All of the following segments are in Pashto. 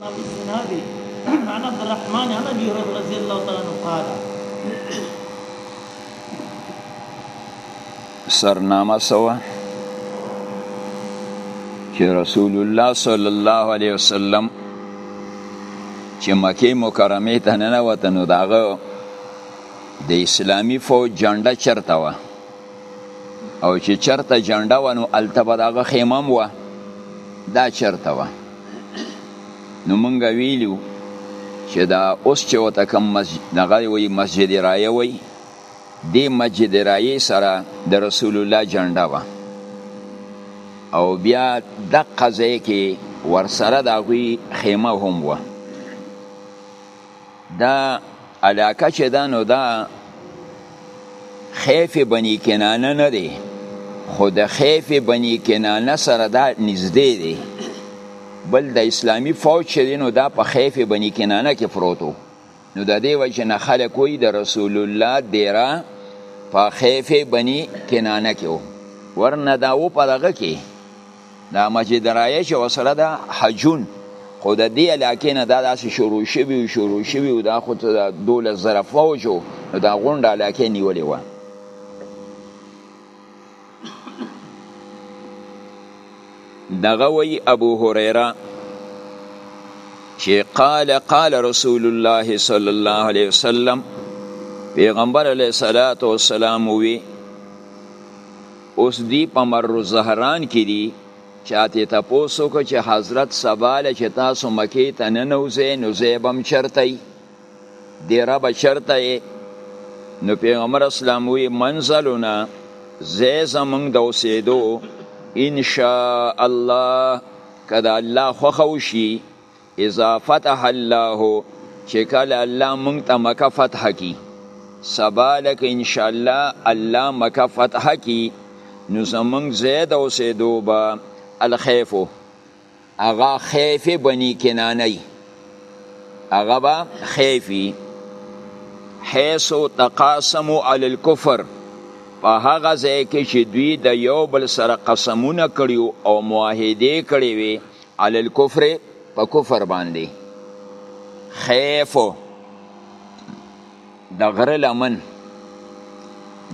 ابو الزناد عن عبد الرحمن عن ابي هريره رضي الله تعالى عنه قال سرنامه سوا چې رسول الله صلی الله علیه وسلم چې مکه مکرمه ته نه وته نو داغه د اسلامی فوج جنډه چرته و او چې چرته جنډه و نو التبه داغه خیمم و دا چرته و نو مونږ ویلو چې دا اوس چې وته کوم مسجد دغه وی مسجد رایه وی دی مسجد رایه سره د رسول الله جنډه و او بیا د قضې کې ورسره دا غوي خیمه هم و دا علاقه چې ده نو دا خیف بنی کنانه نه دی خو د خیف بنی کنانه سره دا نږدې دی بل د اسلامی فوج چې دی نو دا په خیف بنی کنانه کې پروت و نو د دې وجه نه خلک وایي د رسول الله دیره په خیف بنی کنانه کې و ورنه دا و په دغه کې دا مسجد رایه چې وسره ده حجون خو د دې علاقې نه دا داسې شروع شوي او شروع شوي او دا خو د دولس زره فوج و نو دا غونډه علاقې نیولې وه دغه وی ابو هريره چې قال قال رسول الله صلی الله علیه وسلم پیغمبر علیه الصلاۃ والسلام وی اوس دوی په مر الزهران کې دي، چا ترې تپوس وکړ چې حضرت سبا له چې تاسو مکې ته ننوځئ نو ځای به هم چېرته وي؟ دېره به چېرته یې؟ نو پیغمبر اسلام وی منزلنا ځای زمونږ د اوسېدو ان شاء الله که د الله خوښه وشي اذا فتح الله چې کله الله مونږ ته مکه فتح کی سبا لک ان شاء الله الله مکه فتح کی نو زمونږ زید او سیدو با الخیفو اغا خیف بنی کنانی اغا با خیفی حیث تقاسمو علی الكفر په هغه ځای کې چې دوی د یو بل سره قسمونه کړیو او معاهده کړی وي علی الكفر په کفر باندې خیف د غره لمن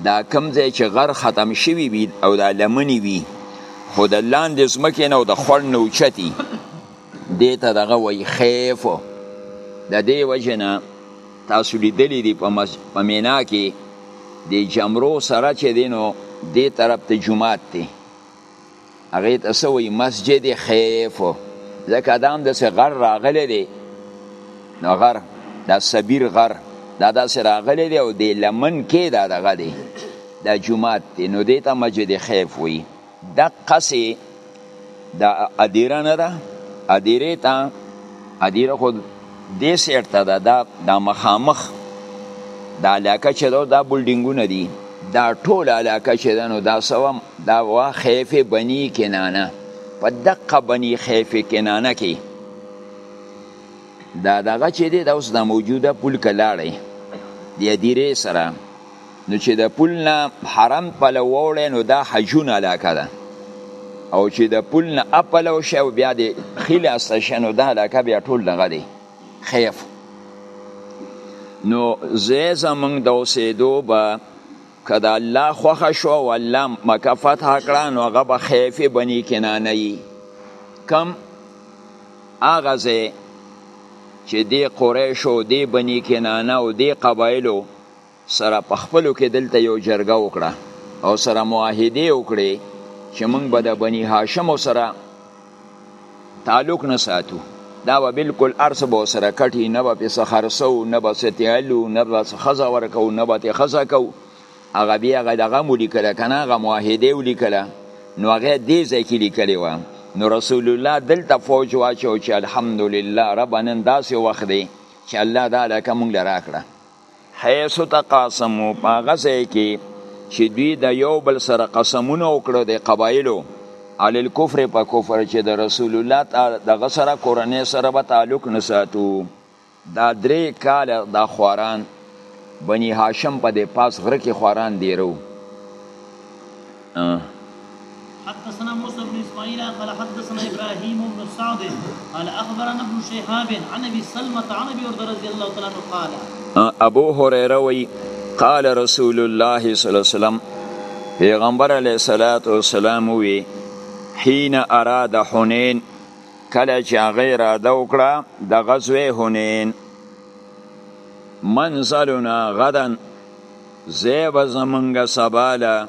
دا کم ځای چې غر ختم شوی وي او دا لمنی وي خو د لاندې ځمکې نه او د خوړ نه اوچتي دې ته دغه وایي خیف د دې وجې نه تاسو لیدلی دي په مز... په مینا کې د جمرو سره چې دی نو دې طرف ته جومات دی هغه ته څه وایي مسجد خیف ځکه دا هم داسې غر راغلی دی نو غر دا سبیر غر دا داسې راغلی دی او د لمن کې دا دغه دی دا جومات دی نو دې ته مسجد خیف وایي دقسې دا ادیره نه ده ادیرې ته ادیره خو دې سیټ ته دا دا, دا مخامخ دا علاقه چې دا دا بلډینګونه دي دا ټول علاقه چې دا نو دا سوم دا وا خیف بنی کنانه په دقه بنی خیف کنانه کې دا دغه چې دی دا اوس دا موجوده پول کلاړی دی دیره سره نو چې د پل نه حرم پلو وړی نو دا حجون علاقه ده او چې د پل نه اپلو شي او بیا د خیل است شي نو دا علاقه بیا ټول دغه دی خیف نو زه زمنګ د اوسېدو به کدا الله خوخه شو او الله مکه فتح کړه نو هغه به خیف بنی کنانه ای کم هغه زه چې دی قریش او دی بنی کنانه او دی قبایلو سره په خپلو کې دلته یو جرګه وکړه او سره معاهده وکړي چې موږ به د بنی هاشم سره تعلق نه ساتو دا به بالکل ارس به سره کټي نه به پس خرسو نه به ستیالو نه به خزا ورکو نه به ته خزا کو هغه بیا هغه دغه مولي کړه کنه هغه معاهده ولي کړه نو هغه دې ځکه لیکلی و نو رسول الله دلته فوج واچو چې الحمدلله ربنا داسې وخت دی چې الله دا لکه مونږ راکړه حیث تقاسمو په هغه ځای کې چې دوی د یو بل سره قسمونه وکړو د قبایلو علی الکفر په کفر چې د رسول الله تعالی دغه سره کورنۍ سره به تعلق نه ساتو دا درې کال دا خواران بنی هاشم په دې پاس غره کې خواران دیرو حدثنا موسى بن اسماعيل قال حدثنا ابراهيم بن سعد قال اخبرنا ابن شهاب عن ابي سلمة عن ابي هريره رضي الله تعالى عنه قال ابو هريره وي قال رسول الله صلى الله عليه وسلم پیغمبر علیه الصلاۃ والسلام وی حين اراد حنين کله چې هغه اراده وکړه د غزوه حنين منزلنا غدن زیب زمونږ سباله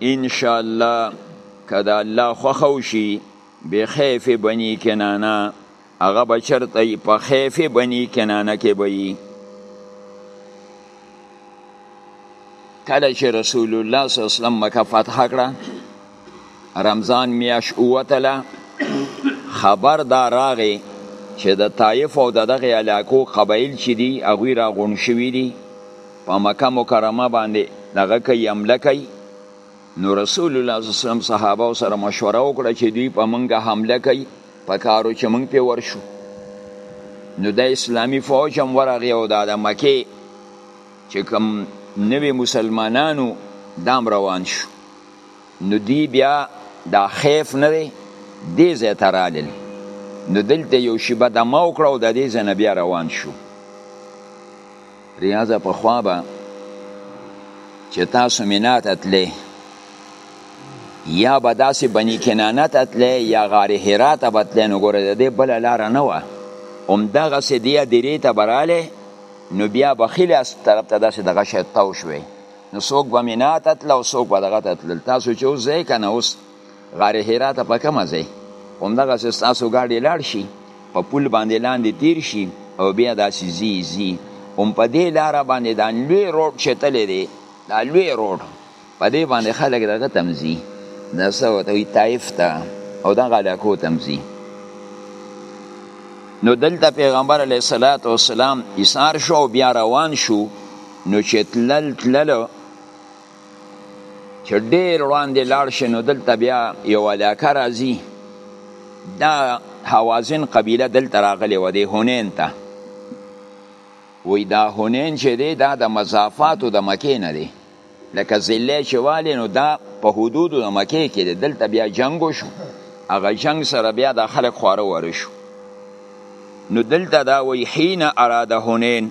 ان شاء الله کدا الله خوخو شي به خیف بنی کنانه هغه بچرته په خیف بنی کنانه کې وي کله چې رسول الله صلی الله علیه وسلم مکه فتح کړه رمضان میاش اوتله خبر دا راغی چې د طایف او دغه علاقو قبایل چې دي هغه را غون شوی دي په مکه مکرمه باندې دغه کوي حمله کوي نو رسول الله صلی الله علیه وسلم صحابه سره مشوره وکړه چې دوی په منګه حمله کوي په کارو چې موږ په ورشو نو د اسلامی فوج هم ورغی او د مکه چې کوم نوی مسلمانانو دام روان شو نو دی بیا دا خیف نه دی دې ځای ته رالل نو دلته یو شیبه دمه وکړه او د دې ځای نه بیا روان شو ریاضه پخوا به چې تاسو مینا ته تلې یا به داسې بني کنانه ته تلې یا غار حرا ته به تلې نو ګوره د دې بله لاره نه وه همدغسې دې هدیرې ته به رالی نو بیا به ښي لاس طرف ته داسې دغه شی تاو شوی نو څوک به مینا ته تله او څوک به دغه ته تلل تاسو چې اوس ځئ که نه اوس غار حرا ته په کومه ځای همدغه سه تاسو ګاډي لاړ شي په پل باندې لاندې تیر شي او بیا داسې زی زی هم په دې لار باندې دا لوی روډ چتلې دی دا لوی روډ په دې باندې خلک دغه تمزي د سو ته طائف ته او دغه علاقو تمزي نو دلته پیغمبر علیه الصلاۃ والسلام ایثار شو بیا روان شو نو چې تلل تلل چې ډیر وړاندې لاړ شي نو دلته بیا یو علاقه راځي دا حوازن قبیله دلته راغلې وه د هونین ته وی دا هونین چې دی دا د مضافاتو د مکې نه دی لکه ضلع چې والي نو دا په حدودو د مکې کې دی دلته بیا جنګ وشو هغه جنګ سره بیا د خلک خواره واره شو نو دلته دا وی حین اراده هونین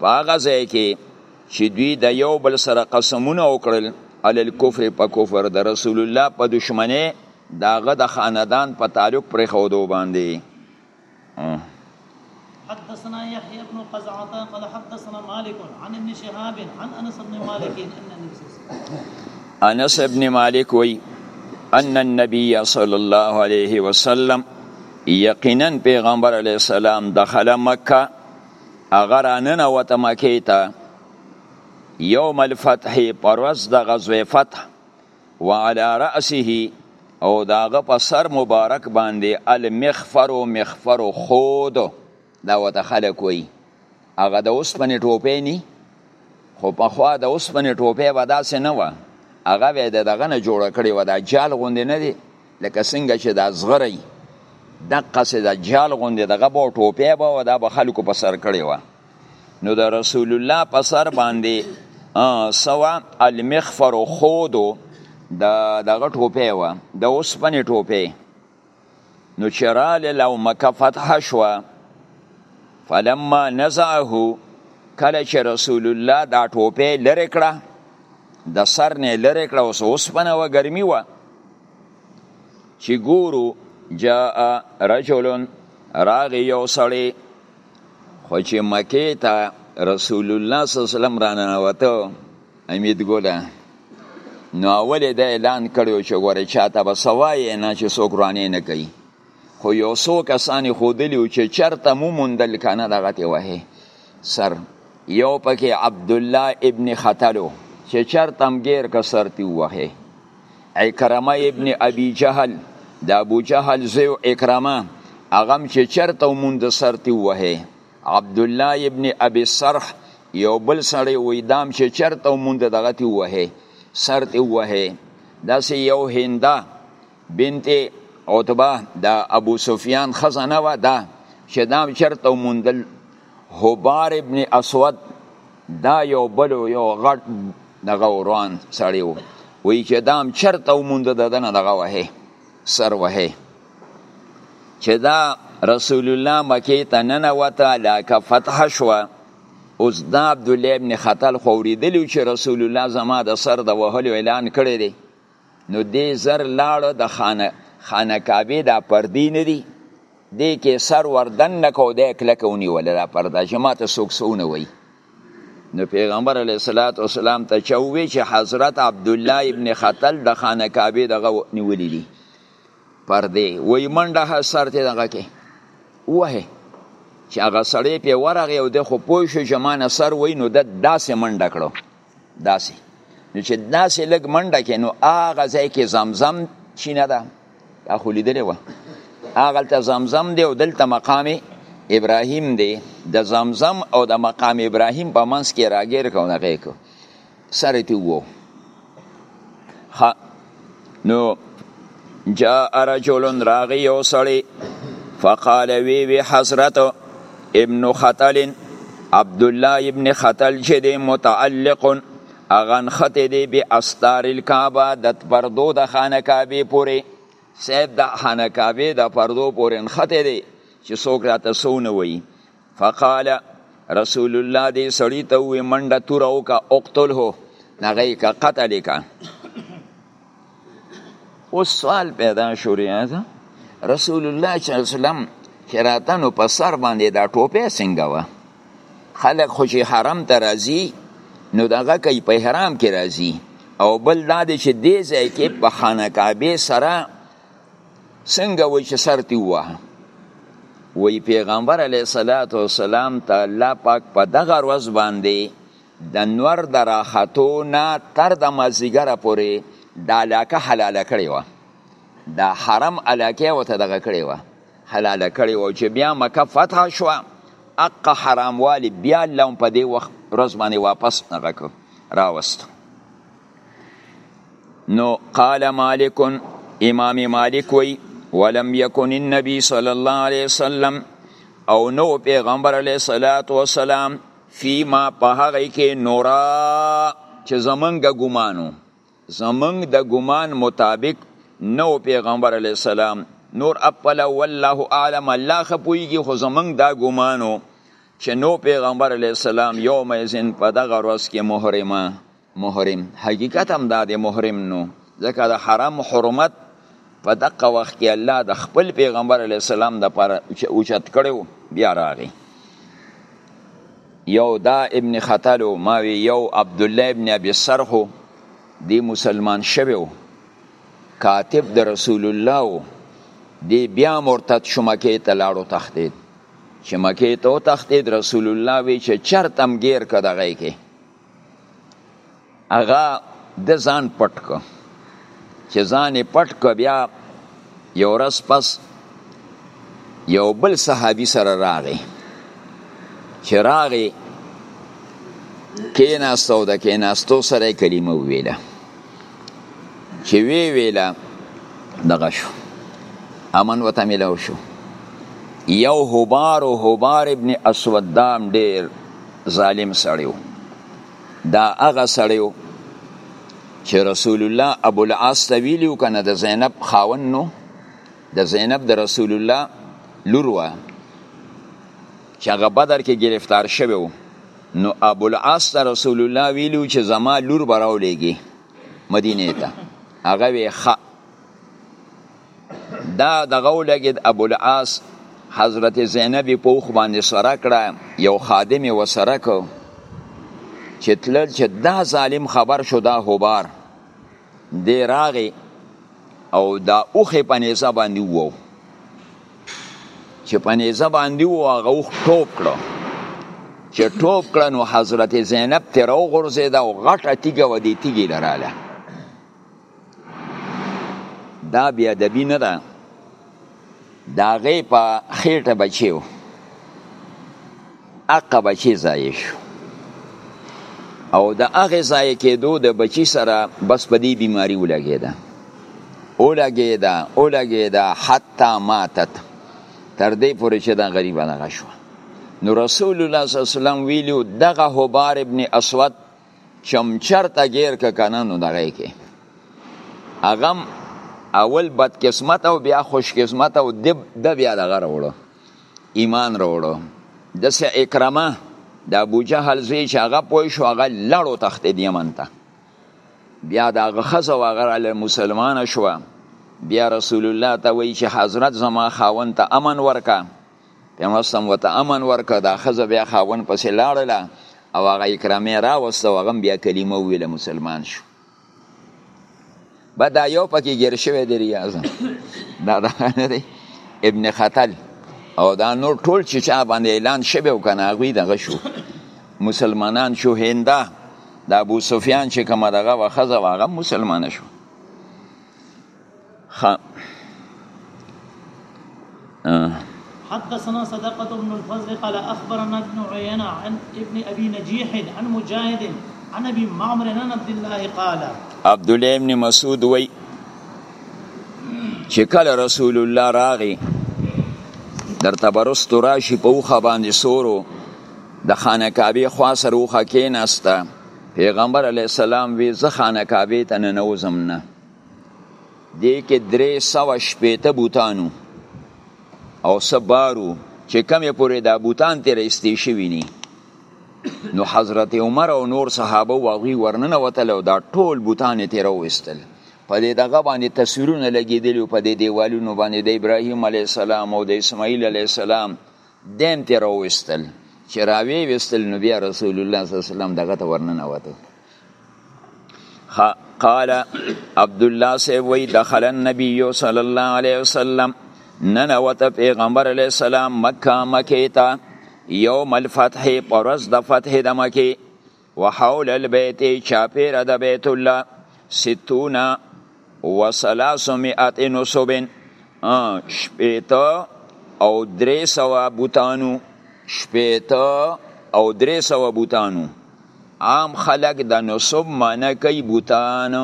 په هغه ځای کې چې دوی د یو بل سره قسمونه وکړل علی الکفر په کفر د رسول الله په دشمنه داغه د خاندان په تعلق پر خودو باندې حدثنا يحيى بن قزعه قال حدثنا مالك عن ابن شهاب عن انس بن مالك ان النبي انس بن مالك وي ان النبي صلى الله عليه وسلم يقينا پیغمبر عليه السلام دخل مکه هغه را ننوته مکې ته یوم الفتح پر ورځ د غزوې فتح وعلى رأسه او داغه په سر مبارک باندې المخفر او مخفر خود دا وته خلک وي هغه د اوسپنې ټوپې ني خو په خوا د اوسپنې ټوپې به داسې نه وه هغه به دغه نه جوړ کړي و دا جال غوندې نه دی لکه څنګه چې دا زغری دقه سه د جال غوندې دغه به ټوپی به او دا به خلکو په سر کړی و نو د رسول الله په سر باندې سوا المخفر خودو د دغه ټوپی و د اوسپنې ټوپی نو چې راله لو مکه فتح شوه فلما نزعه کله چې رسول الله دا ټوپی لرې کړه د سر نه لرې کړه اوس اوسپنه و ګرمي وه چې ګورو جاء رجل راغی یو سړی خو چې مکې ته رسول الله صلی الله علیه وسلم را ننوته امید ګله نو اول دا اعلان کړو چې ګوره چاته به سوای نه چې څوک رانه نه کوي خو یو څو کسان خودلی و چې چرته مو موندل کنه دغه ته وه سر یو پکې عبد الله ابن خطلو چې چرته هم غیر کسر تی وه اکرمه ابن ابي جهل د ابو جهل زیو اکرمه اغم چې چرته موند سر تی وه عبد الله ابن ابي سرخ یو بل سړی وې دام چې چرته موند دغه تی وه سر تی وه داسې یو هنده بنت عتبه د ابو سفیان خزانه و دا چې دا چرته موندل حبار ابن اسود دا یو بل یو غټ دغه وران سړی و وی چې دا هم چرته موند د دنه دغه وه سر وه چې دا رسول الله مکه ته ننوته لاکه فتح شوه اوس دا عبدالله ابن خطل خوریدلی چې رسول الله زما د سر د وهلو اعلان کړی دی نو دی زر لاړو د خانه خانه کعبه دا پردی نه دی دی کې سر وردن نکو دی کلکه ونیول دا پرده چې ماته څوک سونه وای نو پیغمبر علیه الصلاۃ والسلام ته چوي چې حضرت عبد الله ابن خطل د خانه کعبه دغه نیولې دي پردی وای منډه سر ته دغه کې وه چې هغه سړی په ورغه او د خو پوه شو چې مان سر وای نو د داسې منډه کړو داسې نو چې داسې لږ منډه کې نو هغه ځای کې زمزم چینه ده دا خو لیدلې وه هغلته زمزم دی او دلته مقام ابراهیم دی د زمزم او د مقام ابراهیم په منځ کې راګیر کو نه غیکو سره تی وو نو جاء رجل راغی یو سړی فقال وی وی حضرت ابن خطل عبد الله ابن خطل چې دی متعلق اغن خطه دی به استار الکعبه د پردو د خانه کعبه پوری سید د خانه کعبه د پردو پوری خطه دی چې څوک راته سونه وی فقال رسول الله دې سړی ته وی منډه تور او کا اقتله نغی کا قتل کا اوس سوال پیدا شو ریاضه رسول الله صلی الله علیه وسلم کراتنو په سر باندې دا ټوپه څنګه و خلک خو چې حرم ته راځي نو دغه کوي په حرام کې راځي او بل دا دی چې دې ځای کې په خانه کعبه سره څنګه وای چې سر تی ووهه وی پیغمبر علیه الصلاۃ والسلام ته الله پاک په دغه ورځ باندې د نور د راختو نه تر د مازیګره پورې د علاقه حلاله کړې وه د حرم علاقه ورته دغه کړې وه حلاله کړې وه چې بیا مکه فتح شوه اقه حراموالي بیا الله په دې وخت ورځ باندې واپس دغه کړ راوست نو قال مالک امام مالک وی ولم يكن النبي صلى الله عليه وسلم او نو پیغمبر علیه الصلاۃ والسلام فيما په هغه کې نورا چې زمنګ ګمانو زمنګ د ګمان مطابق نو پیغمبر علیه السلام نور خپل والله اعلم الله خپويږي خو زمنګ دا ګمانو چې نو پیغمبر علیه السلام یوم یزن په دغه ورځ کې محرمه محرم حقیقت هم دا دی محرم نو ځکه د حرم حرمت په دقه وخت کې الله د خپل پیغمبر علی السلام د پر اوچت کړو بیا راغی یو دا ابن خطلو ماوی یو عبد الله ابن ابي سرحو دی مسلمان شویو کاتب د رسول الله و دی بیا مرتد شو مکه ته لاړو تختید چې مکه ته تختید رسول الله وی چې چرتم گیر کدغه کې هغه د ځان پټ کو چې ځان یې پټ کو بیا یو ورځ پس یو بل صحابي سره راغی چې راغی کیناستو د کیناستو سره کلمه ویله چې وی ویله دغه شو امن وته ملو شو یو هوبار او هوبار ابن اسود دام ډیر ظالم سړیو دا هغه سړیو چې رسول الله ابو العاص ته ویلي و کنه د زینب خاون نو د زینب د رسول الله لور وه چې هغه بدر کې گرفتار شوی و نو ابو العاص ته رسول الله ویلي چې زما لور به راولېږي مدینې ته هغه وی ښه دا دغه ولګید ابو العاص حضرت زینب په اوخ باندې سره کړه یو خادم یې وسره کو چې تلل چې دا ظالم خبر شو دا هوبار دی راغی او دا اوخې په نیزه باندې وو چې په نیزه باندې وو هغه اوخ ټوپ کړو چې ټوپ کړه نو حضرت زینب ترې وغورځېده او غټه تیږه و دې تیږې لراله دا بیا ادبی نه ده دا غي په خېټه بچیو اقا بچی ځای شو او د هغه ځای کېدو د بچی سره بس په دې بیماری ولګېده ولګېده ولګېده حتی ماتت تر دې پورې چې دا غریبه دغه شو نو رسول الله صلی الله علیه وسلم ویلو دغه حبار ابن اسود چمچر ته غیر که کنه نو دغه کې اغم اول بد قسمت او بیا خوش قسمت او د بیا دغه وروړو ایمان وروړو د سه اکرامه د ابو جهل زی چې هغه پوه شو هغه لړو تخت دی یمن ته بیا دا غخزه وغره مسلمان شو بیا رسول الله ته وی چې حضرت زما خاون ته امن ورکا پیغمبر سم وته امن ورکړ دا خزه بیا خاون پسې لاړله او هغه اکرامه راوسته هغه بیا کلمه ویله مسلمان شو بعد یو پکې ګیر شوی دی ریاض دا دا نه دی ابن خطل او دا نور ټول چې چا باندې اعلان شوی او کنه هغه دغه شو مسلمانان شو هنده د ابو سفیان چې کومه دغه وخزه واغه مسلمان شو خا حدثنا صدقة بن الفضل قال أخبرنا ابن عيينة عن ابن أبي نجيح عن مجاهد عن أبي معمر عن عبد الله قال عبد الله بن مسعود وي چې کله رسول الله راغی درته برستو راشي په وخه باندې سورو د خانه کعبه خوا سره وخه کېناسته پیغمبر علی السلام وی زه خانه کعبه ته نه نوزم نه دې کې درې سوه شپېته بوتانو او څه بارو چې کمې پورې دا بوتان ترې ایستې شوي ني نو حضرت عمر او نور صحابه او هغوی ورننه وتل او دا ټول بوتان یې ترې وویستل په دې دغه باندې تصویرونه لګېدلي په دې دیوالونو باندې د ابراهیم علیه السلام او د اسماعیل علیه السلام دیم ترې وویستل چې راویې ویستل نو بیا رسول الله صلی الله علیه وسلم دغه ته ورننه وتل قال عبد الله سی وی دخل النبي صلی الله علیه وسلم ننوت پیغمبر علیه السلام مکه مکه تا یوم الفتح پرز د فتح د مکه وحول البيت چاپیر د بیت الله ستونا و ثلاثمئة نصب شپېته او درې سوه بوتانو شپېته او درې سوه بوتانو عام خلق د نصب معنی کوي بوتان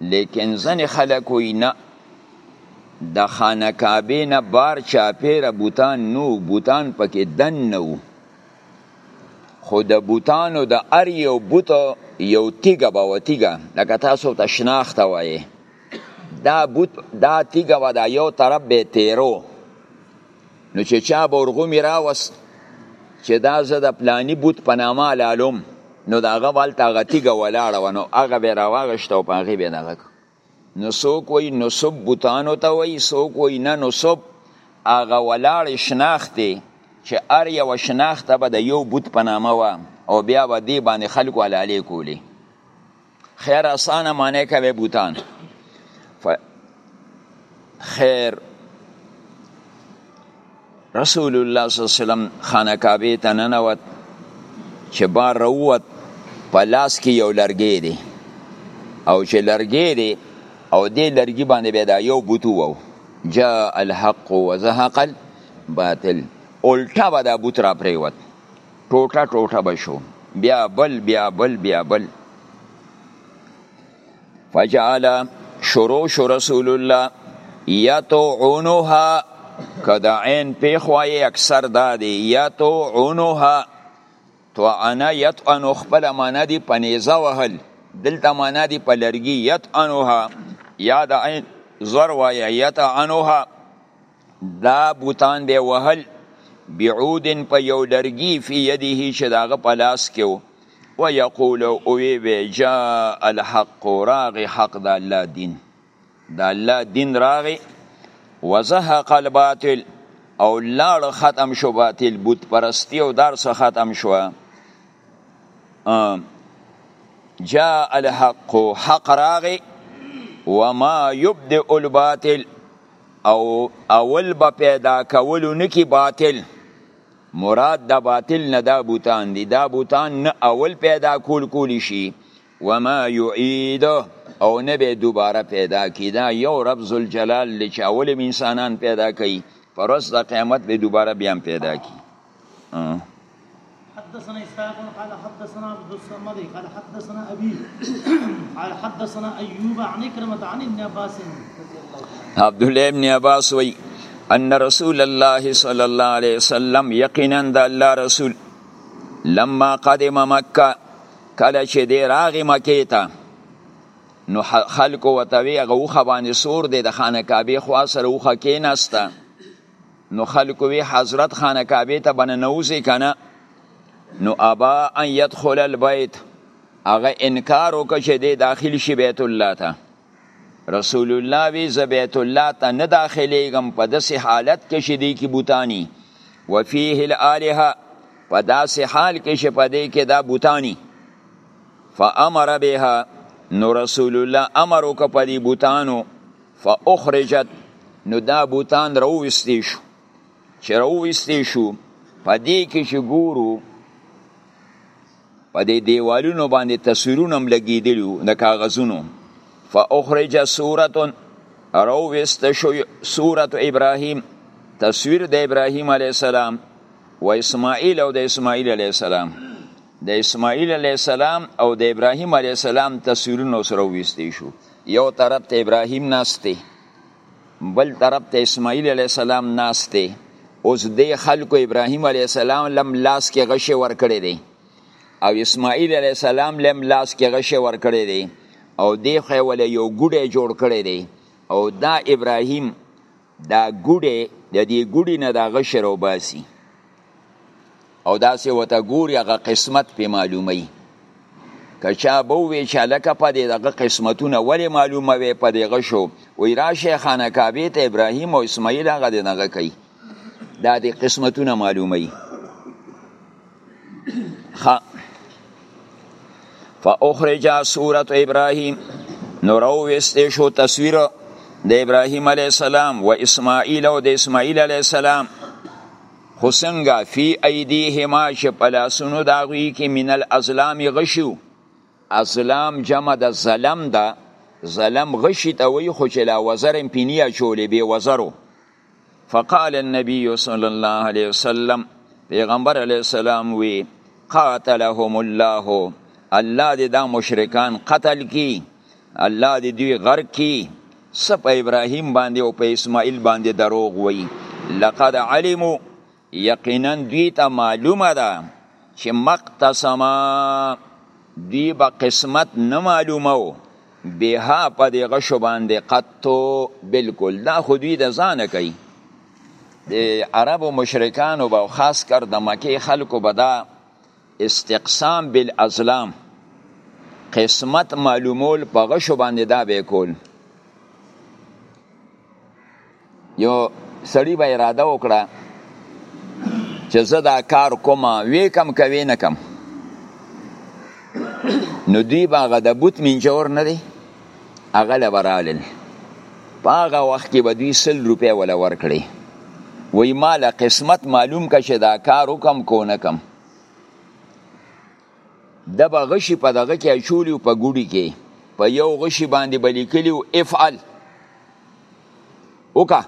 لیکن ځنې خلق وي نه د خانه کعبه نه بار چاپیره بوتان نو بوتان پکې دن نه وو خو د بوتانو د ار یو بوت یو تیګه به و تیګه لکه تاسو ته شناخته وایي دا بوت دا تیګه به دا یو طرف به تیرو نو چې چا به ورغومي راوست چې دا زه د پلانی بوت په نامه لالوم نو د هغه والته هغه تیګه ولاړه وه نو هغه به یې راواغېسته او په هغې به یې دغه نو څوک وای نصب بوتانو ته وای څوک وای نه نصب هغه ولاړې شناختې چې هر یوه شناخته به د یو بوت په نامه وه او بیا به دې باندې خلکو حلالې کولې خیر اسانه معنی کوي بوتان ف... خیر رسول الله صلی الله علیه وسلم خانه کعبه ته ننوت چې بار روت په لاس کې یو لرګی دی او چې لرګی دی او دې لرګي باندې به دا یو بوتو وو جاء الحق وزهق الباطل الټا به دا بوت را پریوت ټوټه ټوټه بشو بیا بل بیا بل بیا بل فجعل شروع شو رسول الله یتعونها که د عین پیښ وایي اکثر دا دی یتعونها طعنه یطعنو خپله معنا دي په نیزه وهل دلته معنا دي په لرګي یطعنها یا د عین زور وایي یطعنها دا بوتان به وهل بعودن په یو لرګي فی یده چې داغه په لاس کې و و یقول او وی به جاء الحق راغ حق د الله دین د الله دین راغ وزهق الباطل او لاړ ختم شو باطل بت پرستی او دار څخه ختم شو جاء الحق حق راغی وما يبدئ الباطل او اول به پیدا کولو نکی باطل مراد د باطل نه دا بوتان دي دا بوتان نه اول پیدا کول کولی شي وما يعيد او نه به دوباره پیدا کی دا یو رب ذل جلال لچ اول انسانان پیدا کړي پرس د قیامت به دوباره بیا پیدا کی حدثنا اسحاق قال حدثنا عبد الصمد قال حدثنا ابي قال حدثنا ايوب عن كرمه عن ابن عباس عبد الله ابن عباس وي ان رسول الله صلى الله عليه وسلم يقينا د الله رسول لما قدم مکه کله چې دی راغی مکې ته نو خلکو وتوی هغه وخه باندې سور دی د خانه کعبې خوا سره وخه کېناسته نو خلکو وی حضرت خانه کعبه ته بنه نوځي کنه نو ابا ان يدخل البيت هغه انکار وکړ چې دی داخل شي بیت الله ته رسول الله وی ز بیت الله ته نه داخليږم په داسې حالت کې چې دی کې بوتانی وفيه الالهه په داسې حال کې چې په دې کې دا بوتانی فامر بها نو رسول الله امر وکړ په دې بوتانو فاخرجت نو دا بوتان راوستې شو چې راوستې شو په دې کې چې ګورو په دې دیوالونو باندې تصویرونه هم لګېدلي وو د کاغذونو فاخرج سورة راوست شو سورة ابراهیم تصویر د ابراهیم علیه السلام و اسماعیل او د اسماعیل علیه السلام د اسماعیل علیه السلام او د ابراهیم علیه السلام تصویرونه سره وستې شو یو طرف ته ابراهیم ناست دی بل طرف ته اسماعیل علیه السلام ناست دی اوس دې خلکو ابراهیم علیه السلام لم لاس کې غشې ورکړې دی او اسماعیل علیه السلام لم لاس کې غشې ورکړې دی او دې خو یې یو ګوډی جوړ کړی دی او دا ابراهیم دا ګوډه د دې ګوډي نه دا غشر او باسي او دا سه وته ګوري هغه قسمت په معلومي کچا بو وی چې لکه په دې دغه قسمتونه ولې معلومه وي په دې غشو وی را شیخانه کعبه ته ابراهیم او اسماعیل هغه دغه کوي دا دې قسمتونه معلومي خ فاخرج سوره ابراهيم نو راوستې شو تصویر د ابراهيم عليه السلام و اسماعیل او د اسماعیل عليه السلام خو څنګه فی ایدیهما چې په لاسونو د هغوی کې من الازلام غشو ازلام جمع د ظلم ده ظلم غشي ته وایي خو چې لا وزر هم پې نه اچولی بې وزرو فقال النبي صلى الله عليه وسلم پیغمبر علیه السلام وی قاتلهم الله الله دې دا مشرکان قتل کی الله دې دوی غرق کی سپ ابراهیم باندې او په اسماعیل باندې دروغ وی لقد علموا یقینا دوی ته معلومه ده چې مقتسما دوی به قسمت نه معلومو بها په دې غشو باندې قطو بالکل دا خو دوی د ځانه کوي د عربو مشرکانو به خاص کر د مکه خلکو به دا استقسام بالازلام قسمت معلومول په غشو باندې دا به کول یو سړی به اراده وکړه چې زه دا کار کوم وې کم کوي نه کم نو دی باغه د بوت منجور نه دی هغه لبرالل په هغه وخت کې به دوی سل روپۍ ولا ورکړي وای مال قسمت معلوم که چې دا کار وکم کو نه کم د به غشي په دغه کې اچولی په ګوډي کې په یو غشي باندې به لیکلی و افعل وکه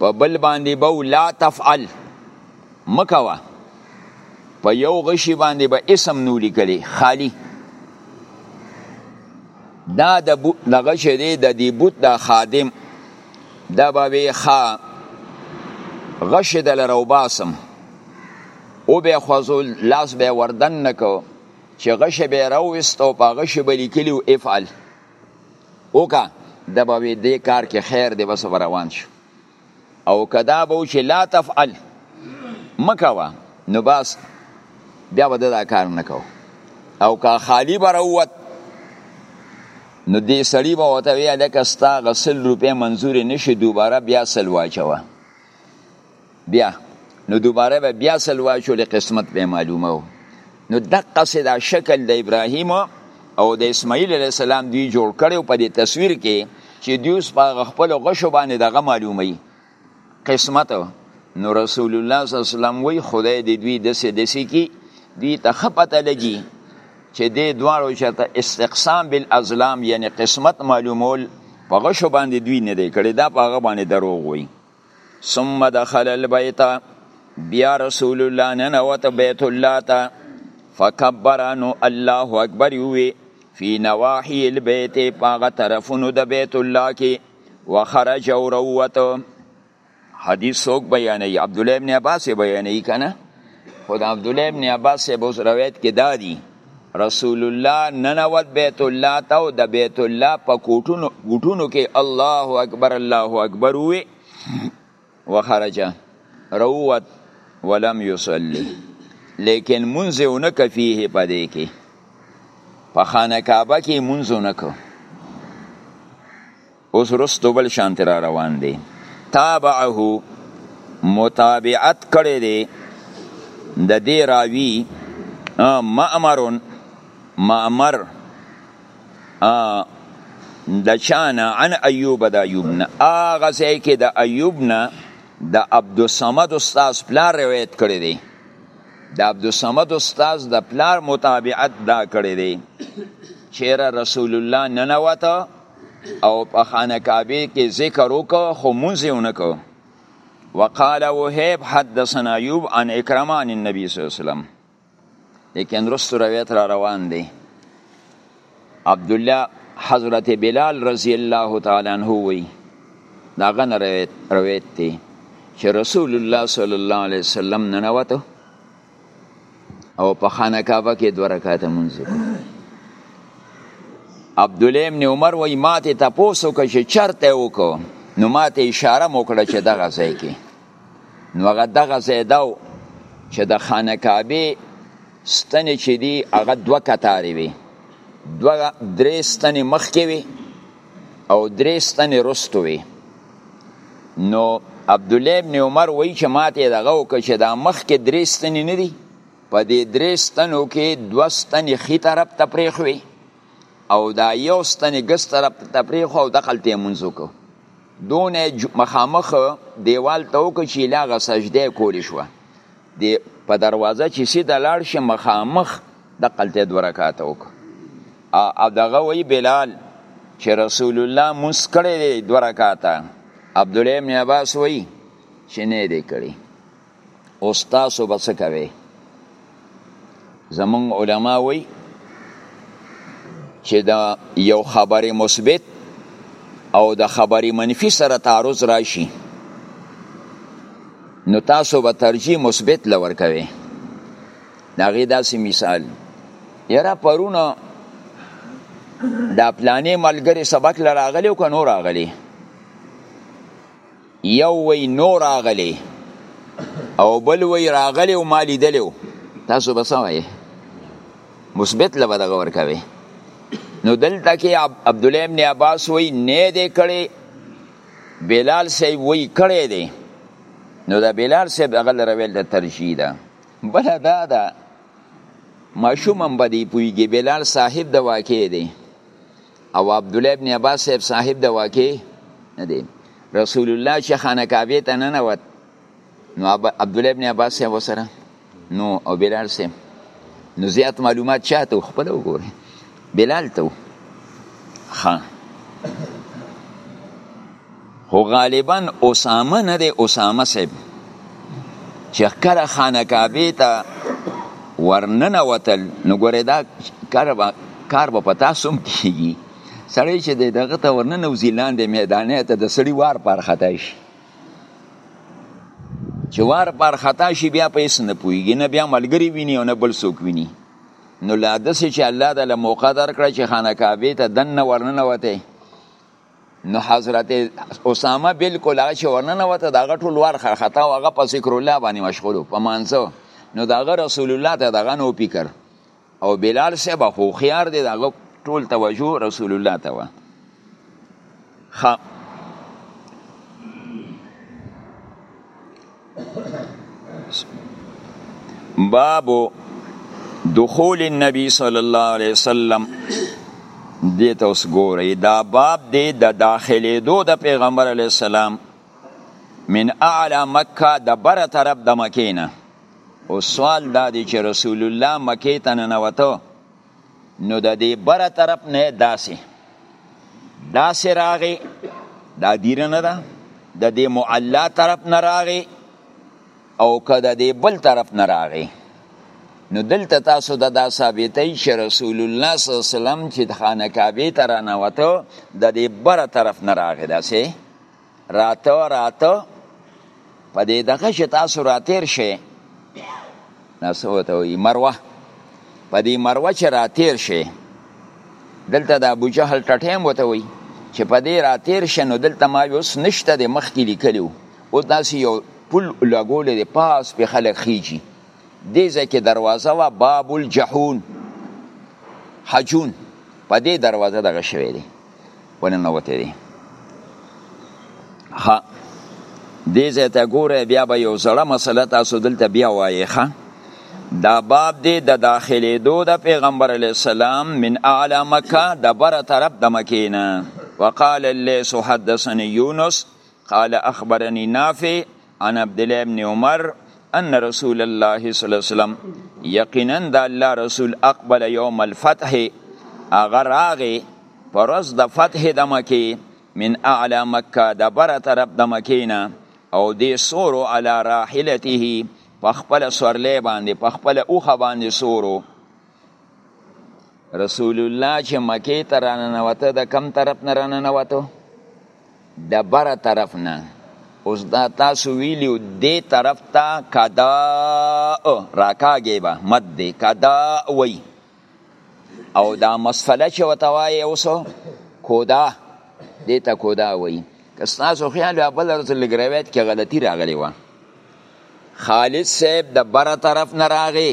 په بل باندې به لا تفعل مکوه په یو غشي باندې به اسم نو لیکلی خالی دا د دغه چې دی د دې بوت د خادم دا به وی خا غش د لروباسم او به خوځو لاس به وردن نکو چې غش به راوست او په غش به لیکلی او افعل اوکا د به دې کار کې خیر دی بس روان شو او کدا به چې لا تفعل مکوا نو بس بیا به دا کار نکو او که خالی بروت نو دې سړی به وته وی الکه ستا غسل روپې منزور نشي دوباره بیا سل واچوه بیا نو دوباره به بیا سل واچو له قسمت به معلومه و نو دقه سه دا شکل د ابراهیم او د اسماعیل علی السلام دوی جوړ کړي په دې تصویر کې چې دیوس په خپل غشو باندې دغه معلومي قسمت نو رسول الله صلی الله علیه وسلم وی خدای دې دوی د سه د سه کې دوی ته خپته لګي چې دې دواړو چرته استقسام بالازلام یعنی قسمت معلومول په غشو باندې دوی نه دی کړي دا په هغه باندې دروغ وي ثم دخل البيت بیا رسول الله ننوت بیت الله ته فکبر انو الله اکبر وی فی نواحی البیت پاغه طرفونو د بیت الله کې وخرج او روت حدیث څوک بیانوي عبد الله ابن عباس بیانوي کنه خو د عبد الله ابن عباس په روایت کې دادی دا رسول الله ننوت بیت الله ته او د بیت الله په کوټونو ګټونو کې الله اکبر الله اکبر وی وخرج روت ولم يصلي لیکن منځ نه کفیه پدې کې په خانه کعبه کې منځ نه کو اوس رستو بل شانت را روان دی تابعه متابعت کړی دی د دې راوی مأمرون مأمر د چانا عن ایوب د ایوب نه هغه ځای کې د ایوب نه د عبدالصمد استاذ پلار روایت کړی دی د عبدالصمد استاذ د پلار متابعت دا کړی دی چیرې رسول الله ننوته او په خانه کعبه کې ذکر وکړ خو مونږ یې ونه کړ وقال وهيب حدثنا ايوب عن اكرم عن النبي صلى الله عليه وسلم لیکن رست روایت را روان دی عبد الله حضرت بلال رضی الله تعالی عنہ وی دا غن روایت روایت دی چې رسول الله صلی الله علیه وسلم ننوته او په خانه کعبه کې دوه رکعاته مونږ عبد الله ابن عمر وای ماته تاسو کې چې چرته وکړو نو ماته اشاره مو کړه چې دغه ځای کې نو هغه دغه ځای دا چې د خانه کعبه ستنې چې دی هغه دوه کتارې وي دوه درې ستنې مخکې وي او درې ستنې رستو وي نو عبد الله ابن عمر وایي چې ماته دغه وکړه چې دا مخ کې درې ستنې نه دي په دې درې ستنو کې دوه ستنې خي طرف ته پرېښوي او دا یو ستنې ګس طرف ته پرېښو او دخل ته مونږ وکړو دونه مخامخ دیوال ته وکړو چې لاغه سجده کولی شوه دی په دروازه چې سیده لاړ شي مخامخ د قلته دو رکعات وک او دغه وی بلال چې رسول الله مونږ کړی دی دو رکعات عبد الله ابن عباس وی چې نه دی کړی او تاسو بس کوي زمونږ علما وایي چې د یو خبرې مثبت او د خبرې منفي سره تعارض راشي نو تاسو به ترجیح مثبت لور کوي دا غي داسې مثال یرا پرونه دا پلانې ملګری سبق لراغلی او کنو راغلی یو وی نو راغلی او بل وی راغلی او ما لیدلی تاسو به څه وایې مثبت له به دغه ورکوي نو دلته کې عبدالله ابن عباس وی نه دی کړی بلال صاحب وی کړی دی نو دا بلال صاحب هغه لره ویل د ترجیح ده بله دا ده ماشوم هم به دی پوهېږي بلال صاحب د واقع دی او عبد الله ابن عباس صاحب صاحب د واقع نه دی رسول الله چې خانه کعبه ته نه نوت نو عبد الله ابن عباس صاحب وسره نو او بلال صاحب نو زیات معلومات چاته خپل وګوره بلال ته خان خو غالبا اسامه نه دی اسامه صاحب چې کله خانه کعبه ته ورننه وتل نو ګوره دا کار به کار به په تاسو هم کیږي سړی چې د دغه ته ورننه وځي لاندې میدانې ته د سړي وار پر خطا شي چې وار پر خطا شي بیا په هېڅ نه پوهېږي نه بیا ملګري ویني او نه بل څوک ویني نو لا داسې چې الله د له موقع درکړه چې خانه کعبې ته دننه ورننه وتی نو حضرت اسامه بالکل هغه چې ورننه وته دغه ټول ور خرخته او هغه په ذکر الله باندې مشغولو په مانځو نو دغه رسول الله ته دغه نو فکر او بلال صاحب خو خيار دی دغه ټول توجه رسول الله ته و خ باب دخول النبي صلی الله علیه وسلم دې ته اوس ګورئ دا باب دی د داخلېدو د پیغمبر علیه السلام من اعلی مکه د بره طرف د مکې نه او سوال دا دی چې رسول الله مکې ته ننوته نو د دې بره طرف نه داسې داسې راغې دا دیره نه ده د دې معلا طرف نه راغې او که د دې بل طرف نه راغې نو دلته تاسو د دا ثابتې چې رسول الله صلی الله علیه وسلم چې د خانه کعبه ته رانوته د دې بره طرف نه راغې داسې راته راته په دې دغه چې تاسو راتیر شئ نو څه ورته وایي مروه په دې مروه چې راتیر شئ دلته د ابو جهل ټټی هم ورته وایي چې په دې راتیر شئ نو دلته ما اوس نشته د مخکې لیکلی و اوس داسې یو پل لګولی دی پاس پې خلک خیږي دې ځای کې دروازه وه باب الجحون حجون په دې دروازه دغه شوی دی وننوتی دی ښه دې ځای ته ګوره بیا به یو زړه مسله تاسو دلته بیا وایې ښه دا باب دی د داخلېدو د پیغمبر علیه السلام من اعلی مکه د بره طرف د مکې نه وقال الليث حدثني يونس قال اخبرني نافع عن عبد الله بن عمر ان رسول الله صلی الله علیه وسلم یقینا د الله رسول اقبل یوم الفتح اغه راغه پرز د فتح د مکی من اعلى مکه د بره طرف د مکینه او د سورو علی راحلته په خپل سورلې باندې په خپل اوخه باندې سورو رسول الله چې مکې ته راننوته د کم طرف نه راننوته د بره طرف نه اوس دا تاسو ویلیو دې طرف ته کدا راکاږي به مد دې کدا وای او دا مسفله چې وته وای اوس کودا دې ته کودا وای که تاسو خیال بل ورځ لګرویت کې غلطي راغلی و خالد صاحب د بره طرف نه راغی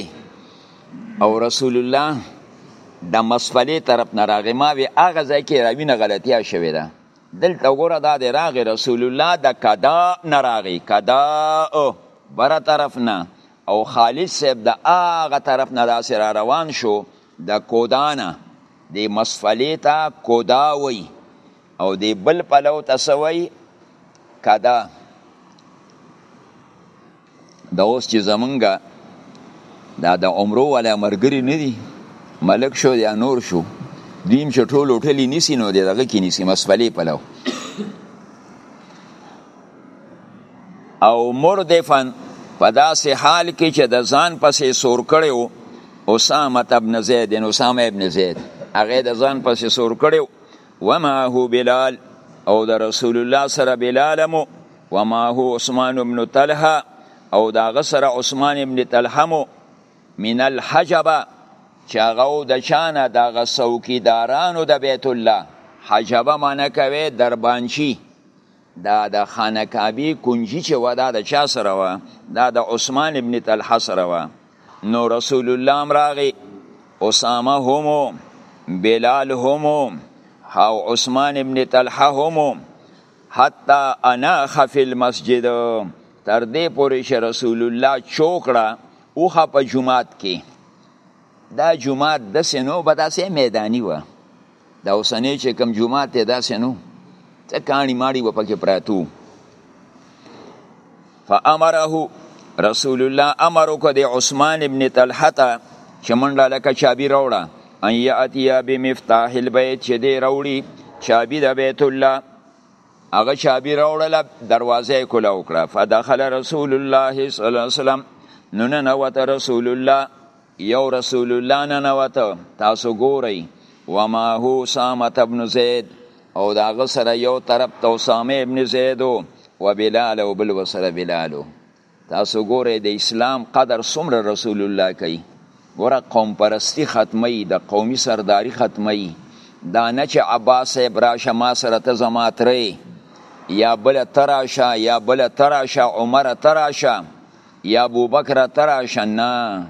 او رسول الله د مسفلې طرف نه راغی ما وی هغه ځای کې راوینه غلطیا شوې ده دلته وګوره دا د راغی رسول الله د کدا نه راغی کدا بره طرف نه او خالد صاحب د هغه طرف نه داسې را روان شو د کودا نه د مسفلې ته کودا وی او د بل پلو ته سوی کدا دا اوس چې زمونږه دا د عمرو ولا مرګري نه دي ملک شو یا نور شو دیم چې ټول هوټلې نیسی نو دغه کې نیسی مسفلې پلو او مردفن په داسې حال کې چې د ځان پسې سور کړو اسامه ابن زید اسامه ابن زید هغه د ځان پسې سور کړو وما هو بلال او د رسول الله سره بلال مو وما هو عثمان ابن طلحه او دا غسر عثمان ابن طلحه مو من الحجبه چې هغه د چانه د غسوکیدارانو د بیت الله حجبه معنی کوي دربانچی دا د خانه کعبه کنجی چې و دا د چا سره و دا د عثمان ابن طلحه سره و نو رسول الله هم راغی اسامه هم بلال هم او عثمان ابن طلحه هم حتی انا خفی المسجد تر دې پورې چې رسول الله چوکړه اوخه په جماعت کې دا جماعت داسې نو به داسې میدانی و دا اوسنی چې کوم جماعت دی داسې نو څه کاڼي ماړي به پکې پراتو فامره رسول الله امر وکړ د عثمان ابن طلحه ته چې منډه لکه چابي راوړه ان یاتیا بمفتاح البیت چې دی راوړي چابي د بیت الله هغه چابي راوړله دروازه یې کوله وکړه فدخل رسول الله صلی الله علیه وسلم نو ننوته رسول الله یو رسول الله ننوته تاسو ګورئ وما هو سامت ابن زید او دا غسر یو طرف ته اسامه ابن زید و بلال او بل وسره بلالو تاسو ګورئ د اسلام قدر څومره رسول الله کوي ګوره قوم پرستی ختمي د قومي سرداری ختمي دا نه چې عباس صاحب راشه ما سره ته زما ترې یا بل تراشه یا بل تراشه عمر تراشه یا ابوبکر تراشه نه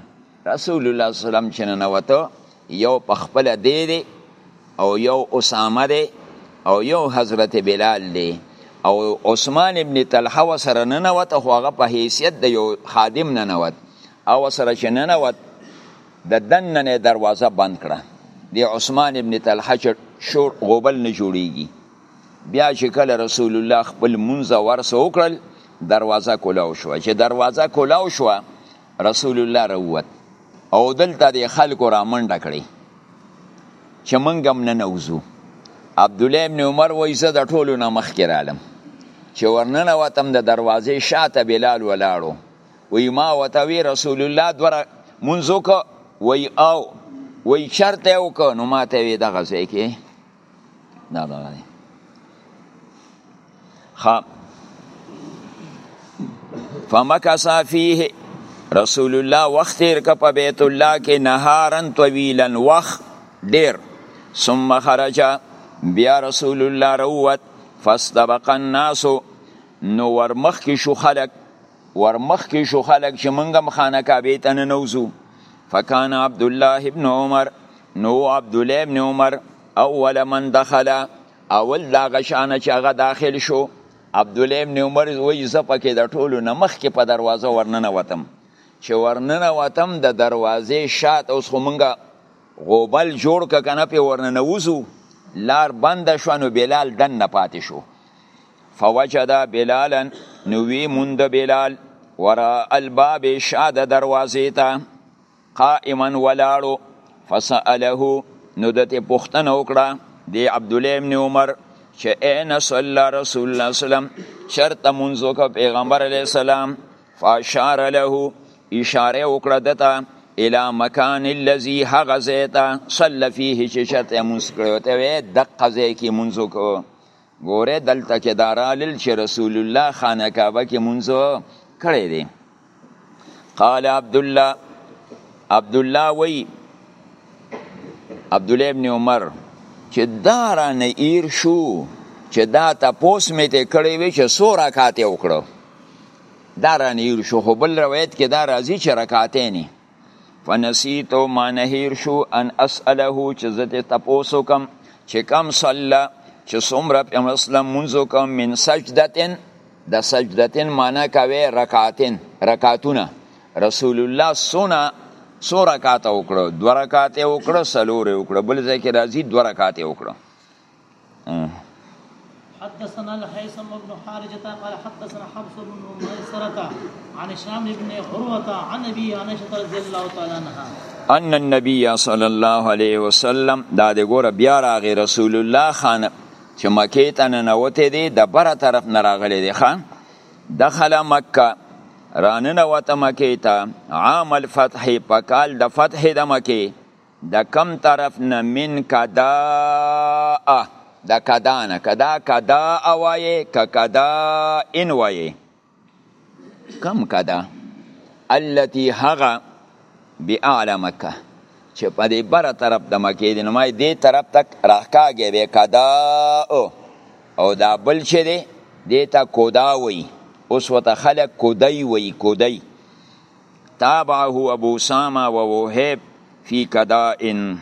رسول الله صلی الله علیه وسلم چې ننوته یو په خپل دی دی او یو اسامه دی او یو حضرت بلال دی او عثمان ابن طلحه وسره ننوته خو هغه په حیثیت د یو خادم ننوت او سره چې ننوت د دننه دروازه بند کړه دی عثمان ابن طلحه چې شور غوبل نه جوړیږي بیا چې کله رسول الله خپل منځ ورسو کړل دروازه کولاو شو چې دروازه کولاو شو رسول الله روت او دلته د خلکو را منډه کړي چې مونږ هم نه نوځو عبد الله ابن عمر وایي زه د ټولو نه مخکې رالم چې ورننه وتم د دروازې شاته بلال ولاړو وی ما وته وی رسول الله دوره منځو کو وی او وی چرته وک نو ماته وی دغه ځای کې دا دا دی خا فمکسا فیه رسول الله وخت تیر ک په بیت الله کې نهارن طویلا وخت ډیر ثم خرج بیا رسول الله روت فاستبق الناس نو ورمخ کې شو خلک ورمخکې شو خلک چې موږ هم خانه کعبې ته ننوځو فکان عبد الله ابن عمر نو عبد الله ابن عمر اول من دخل اول دا غشان چې هغه داخل شو عبد الله ابن عمر وایي زه پکې د ټولو نه مخکې په دروازه ورننه وتم چې ورننه وتم د دروازې شات اوس خو مونږه غوبل جوړ که کنه په ورننه وځو لار بنده شو نو بلال دننه پاتې شو فوجد بلالا نو وی موند بلال ورا الباب شاد دروازې ته قائما ولاړو فسأله نو دته پوښتنه وکړه دی عبد الله ابن عمر چې اين صلی رسول الله سلام شرط منځو کا پیغمبر علی السلام فاشار له اشاره وکړه دته الى مکان الذي هغه زیتا صلی فيه چې شرط منځ کړو ته دقه زی کی منځو کو ګوره دلته کې دا رالل چې رسول الله خانه کعبه کې مونږ کړی دی قال عبد الله عبد الله وی عبد الله ابن عمر چې دا را نه ایر شو چې دا تاسو مې ته کړی وی چې سو رکعات وکړو دا را نه ایر شو خو بل روایت کې دا راځي چې رکعاتې نه فنسیت او ما نهیر شو ان اسأله چې زه دې تپوس وکم چې کم صلی چې څومره پیغمبر اسلام مونځ وکم من سجدتن د سجدتن معنا کوي رکعتن رکعتونه رسول الله سونه څو رکعات وکړو دو رکعات وکړو سلور وکړو بل ځای کې راځي دو رکعات وکړو حدثنا الهيثم بن حارجة قال حدثنا حفص بن ميسرة عن هشام بن عروة عن أبي عائشة رضي الله تعالى عنها ان النبي صلى الله عليه وسلم دا د ګوره بیا راغی رسول الله خان چې مکې ته ننوتې دی د بره طرف نه راغلی دی خان دخل مکه راننوت مکې ته عام الفتح په کال د فتح د مکې د کم طرف نه من کدا د کدا نه کدا کدا اوایه ک کدا ان وایه کم کدا التي هغه باعلى مکه چې په دې بر طرف د مکه دې نو ما دې طرف تک راکاږي به کدا او دا بل چې دې دې ته کودا وای اوس وته خلک کودای وای کودای تابعه ابو اسامه ووهب في كدائن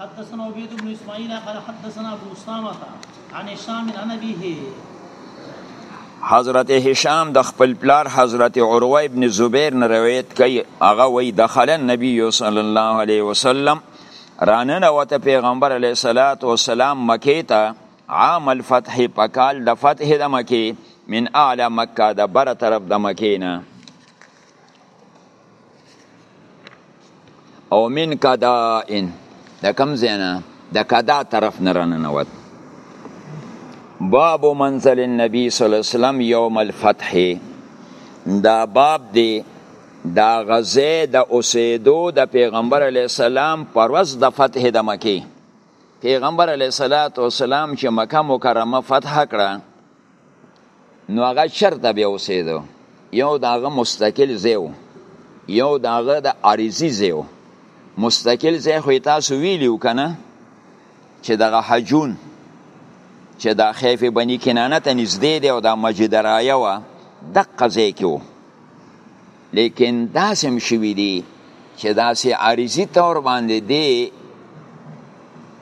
حدثنا عبيد بن اسماعيل قال حدثنا ابو اسامه عن هشام عن ابيه حضرت هشام د خپل پلار حضرت عروه ابن زبیر نه روایت کوي هغه وی دخل النبي صلی الله علیه وسلم راننه وته پیغمبر علیه الصلاۃ والسلام مکه ته عام الفتح په کال د فتح د مکې من اعلی مکه د بره طرف د مکې نه او من کدائن د کم زینا د کدا طرف نه رننوت باب منزل النبي صلی الله علیه وسلم یوم الفتح دا باب دی دا غزه د اوسېدو د پیغمبر علی السلام پر ورځ د فتح د مکه پیغمبر علیه الصلاۃ والسلام چې مکه مکرمه فتح کړه نو هغه چرته بیا اوسېدو یو داغه مستقل زیو یو داغه د عارضی زیو مستقل زی خو تاسو ویلیو کنه چې دغه حجون چې دا خیف بنی کنانه ته نږدې دی او دا مسجد رایه وه دقه ځای کې لیکن داسې هم شوي دي چې داسې عارضي طور باندې دی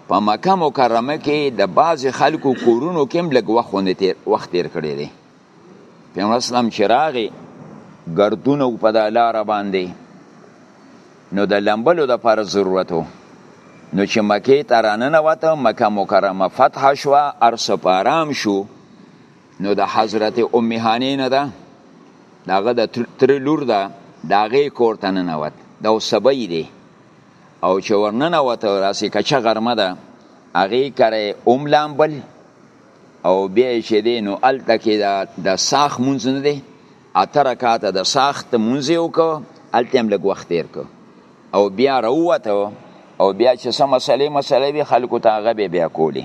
په مکه مکرمه کې د بعضې خلکو کورونو کې هم لږ وخت تیر کړی دی پیغمبر اسلام چې راغی ګردونه په دا لاره باندې نو د لمبلو د پر ضرورت وو نو چې مکه ته راننوته مکه مکرمه فتح شوه ارس په آرام شو نو د حضرت ام هانې نه ده داغه د تر لور ده داغه کور ته نه نوت دا سبې دی او چې ورننه وته راسي کچه غرمه ده هغه کرے اوم لامبل او بیا چې دی نو الته کې دا د ساخ مونږ نه دی اته رکعاته د ساخت مونږ یو کو الته هم لګ وخت تیر کو او بیا راوته او بیا چې سم مسلې مسلې به خلکو ته هغه بیا کولی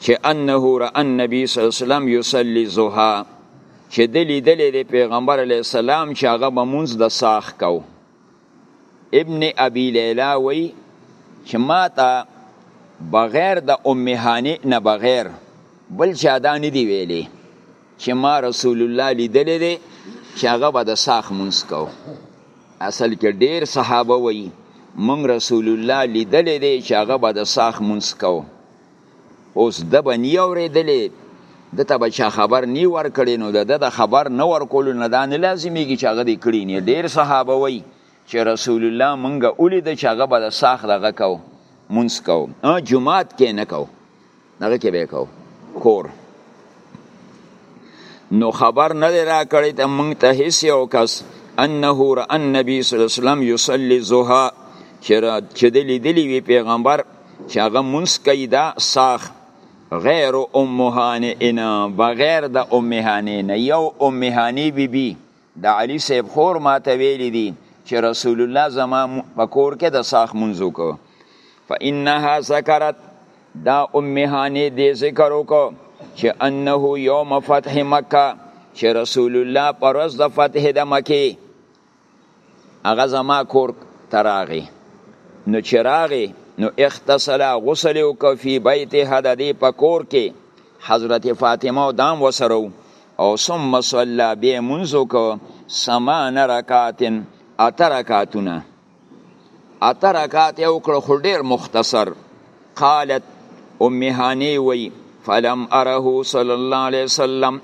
چې انه را النبي صلی الله علیه وسلم یصلی زها چې د لیدلې د پیغمبر علی السلام چې هغه به مونږ د ساخ کو ابن ابي ليلى وی چې ماته بغیر د ام هانئ نه بغیر بل چا دا نه دی ویلي چې ما رسول الله لیدلې دی چې هغه به د ساخ مونږ کو اصل کې ډیر صحابه وی مونږ رسول الله لیدلې دی چې هغه به د ساخ مونږ کو اوس د به نی اورېدلې د ته به چا خبر نی ورکړي نو د د خبر نه ورکول نه دا نه لازميږي چې هغه دې کړی نه ډیر صحابه وای چې رسول الله مونږه اولید چې هغه به د ساخ دغه کو مونږ کو جمعات کې نه کو دغه کې به کو کور نو خبر نه را کړی ته مونږ ته هیڅ یو کس انه را النبي صلی الله علیه وسلم یصلی زها چې را چې دلی دلی وی پیغمبر چې هغه مونږ کوي دا ساخ غیر ام هانئنا بغیر د ام هانئ نه یو ام هانئ بی بی د علی صاحب خور ماته ویلی دي چې رسول الله زما په کور کې د ساخ مونږ وکړو فانها ذکرت دا ام هانئ دې ذکر وکړو چې انه یوم فتح مکه چې رسول الله پر ورځ د فتح د مکه هغه زما کور ته راغی نو چې راغی نو اختصل غسل وکړ فی بیتها د دې په کور کې حضرت فاطمه او دام وسره او ثم صلی بیا مونځ وکړ سمان رکاتن اته رکاتونه اته رکات یې وکړه خو ډېر مختصر قالت ام هاني وی فلم اره صلی الله علیه وسلم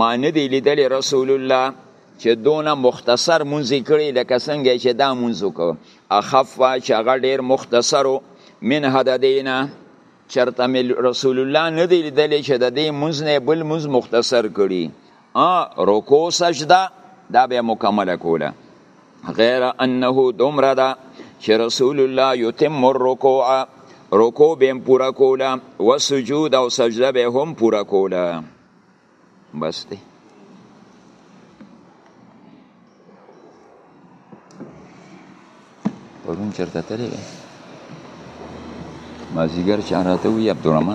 ما ندی لیدلی رسول الله چې دونه مختصر مونځ یې کړی لکه څنګه یې چې دا مونځ وکړو اخف چې هغه ډېر مختصر و منه د دې نه چېرته مې رسول الله نه دی لیدلی چې د دې مونځ نه بل مونځ مختصر کړي رکو سجده دا به مکمله کوله غیر انه دومره ده چې رسول الله یتم الرکوع رکو به هم پوره کوله و سجود او سجده به هم پوره کوله بس دی پرون چرته تللی مازیګر چا راته وویل عبدالرحمن